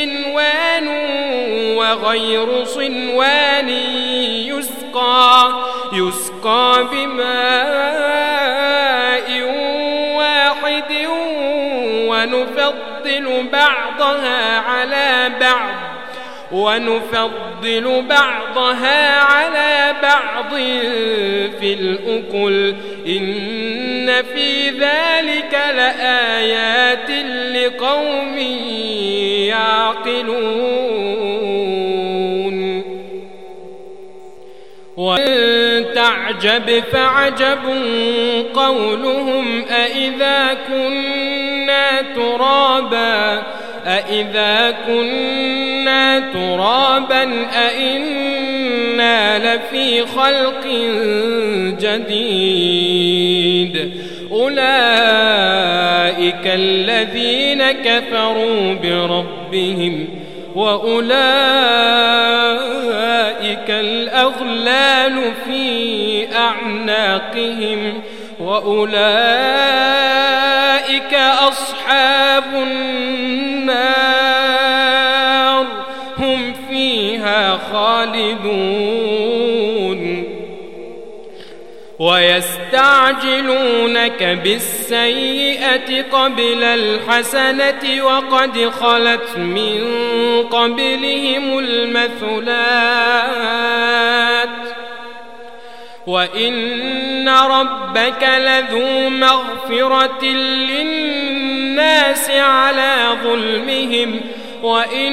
صنوان وغير صنوان يسقى يسقى بماء واحد ونفضل بعضها على بعض ونفضل بعضها على بعض في الأكل. إن في ذلك لآيات لقوم يعقلون وإن تعجب فعجب قولهم أإذا كنا ترابا أإذا كنا ترابا أإنا لفي خلق جديد. أولئك الذين كفروا بربهم وأولئك الأغلال في أعناقهم وأولئك أصحاب النار. خالدون. ويستعجلونك بالسيئة قبل الحسنة وقد خلت من قبلهم المثلات. وإن ربك لذو مغفرة للناس على ظلمهم. وإن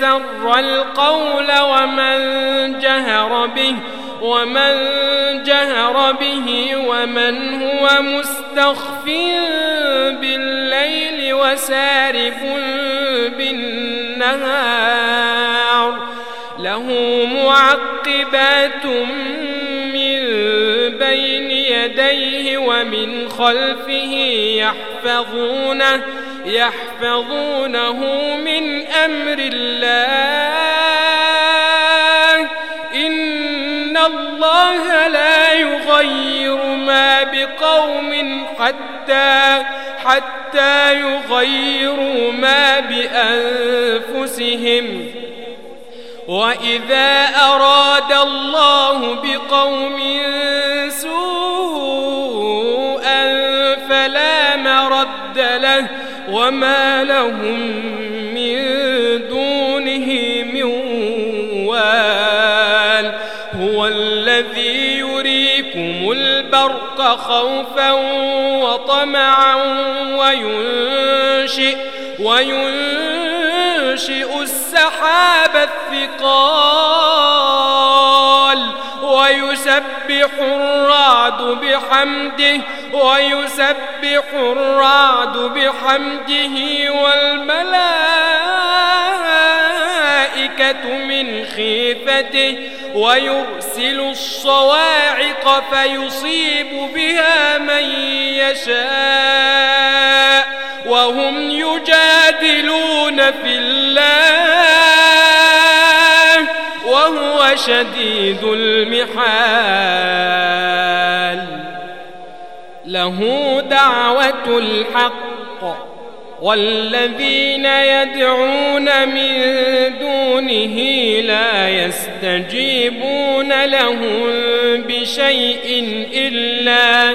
أسر القول ومن جهر به ومن جهر به ومن هو مستخف بالليل وسارب بالنهار. له معقبات من بين يديه ومن خلفه يحفظونه. يحفظونه من أمر الله. إن الله لا يغير ما بقوم حتى حتى يغيروا ما بأنفسهم. وإذا أراد الله بقوم سوءا وما لهم من دونه من وال هو الذي يريكم البرق خوفا وطمعا وينشئ وينشئ السحاب الثقال ويسبح الرعد بحمده ويسبح الرعد بحمده والملائكة من خيفته ويرسل الصواعق فيصيب بها من يشاء وهم يجادلون في الله. وهو شديد المحال. له دعوة الحق والذين يدعون من دونه لا يستجيبون لهم بشيء إلا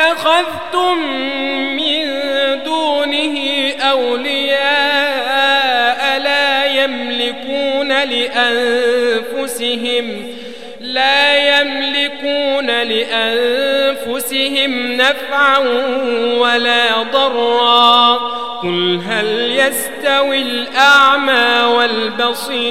أفاتخذتم من دونه أولياء لا يملكون لأنفسهم لا يملكون لأنفسهم نفعا ولا ضرا. قل هل يستوي الأعمى والبصير؟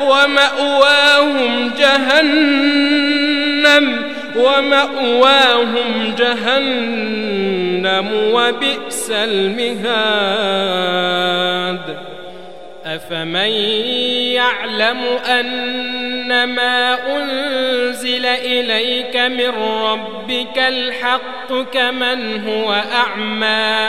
ومأواهم جهنم ومأواهم جهنم وبئس المهاد. أفمن يعلم أن ما أنزل إليك من ربك الحق كمن هو أعمى؟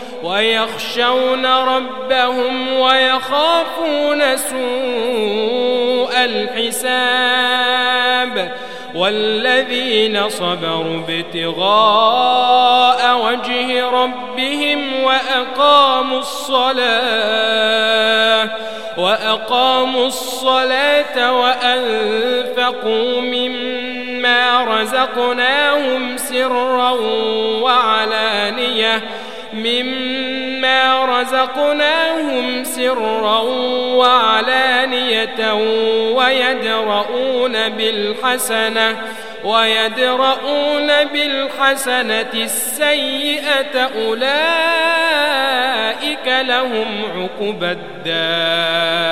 ويخشون ربهم ويخافون سوء الحساب والذين صبروا ابتغاء وجه ربهم وأقاموا الصلاة وأقاموا الصلاة وأنفقوا مما رزقناهم سرا وعلانية مما رزقناهم سرا وعلانية ويدرؤون بالحسنة ويدرؤون بالحسنة السيئة أولئك لهم عقبى الدار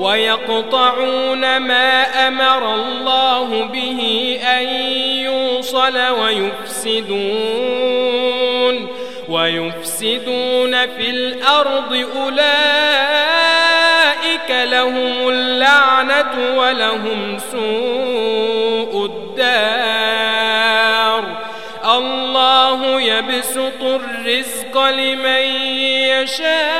ويقطعون ما أمر الله به أن يوصل ويفسدون ويفسدون في الأرض أولئك لهم اللعنة ولهم سوء الدار الله يبسط الرزق لمن يشاء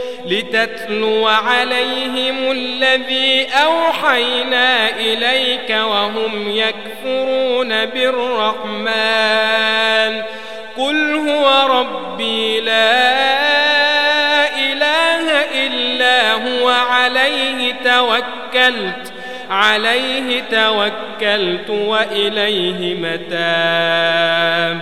لتتلو عليهم الذي أوحينا إليك وهم يكفرون بالرحمن. قل هو ربي لا إله إلا هو عليه توكلت عليه توكلت وإليه متاب.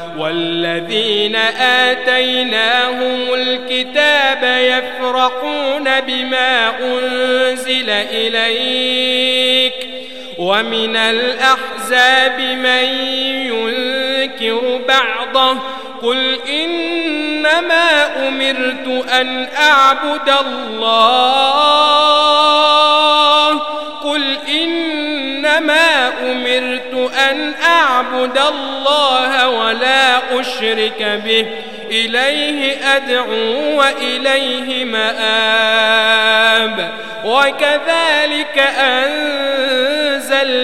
والذين آتيناهم الكتاب يفرحون بما أنزل إليك ومن الأحزاب من ينكر بعضه قل إنما أمرت أن أعبد الله قل إنما أمرت أن أعبد الله ولا أشرك به. إليه أدعو وإليه مآب. وكذلك أنزلناه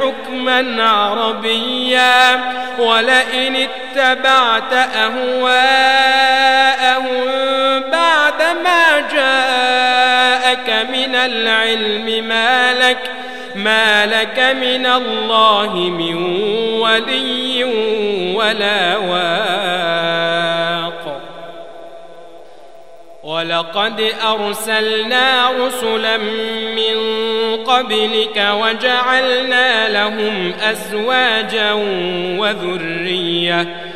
حكما عربيا. ولئن اتبعت أهواءهم بعد ما جاءك من العلم ما لك ما لك من الله من ولي ولا واق. ولقد أرسلنا رسلا من قبلك وجعلنا لهم أزواجا وذرية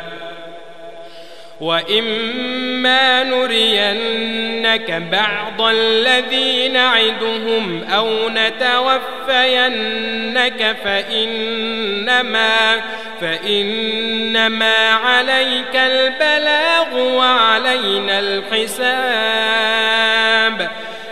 وإما نرينك بعض الذي نعدهم أو نتوفينك فإنما فإنما عليك البلاغ وعلينا الحساب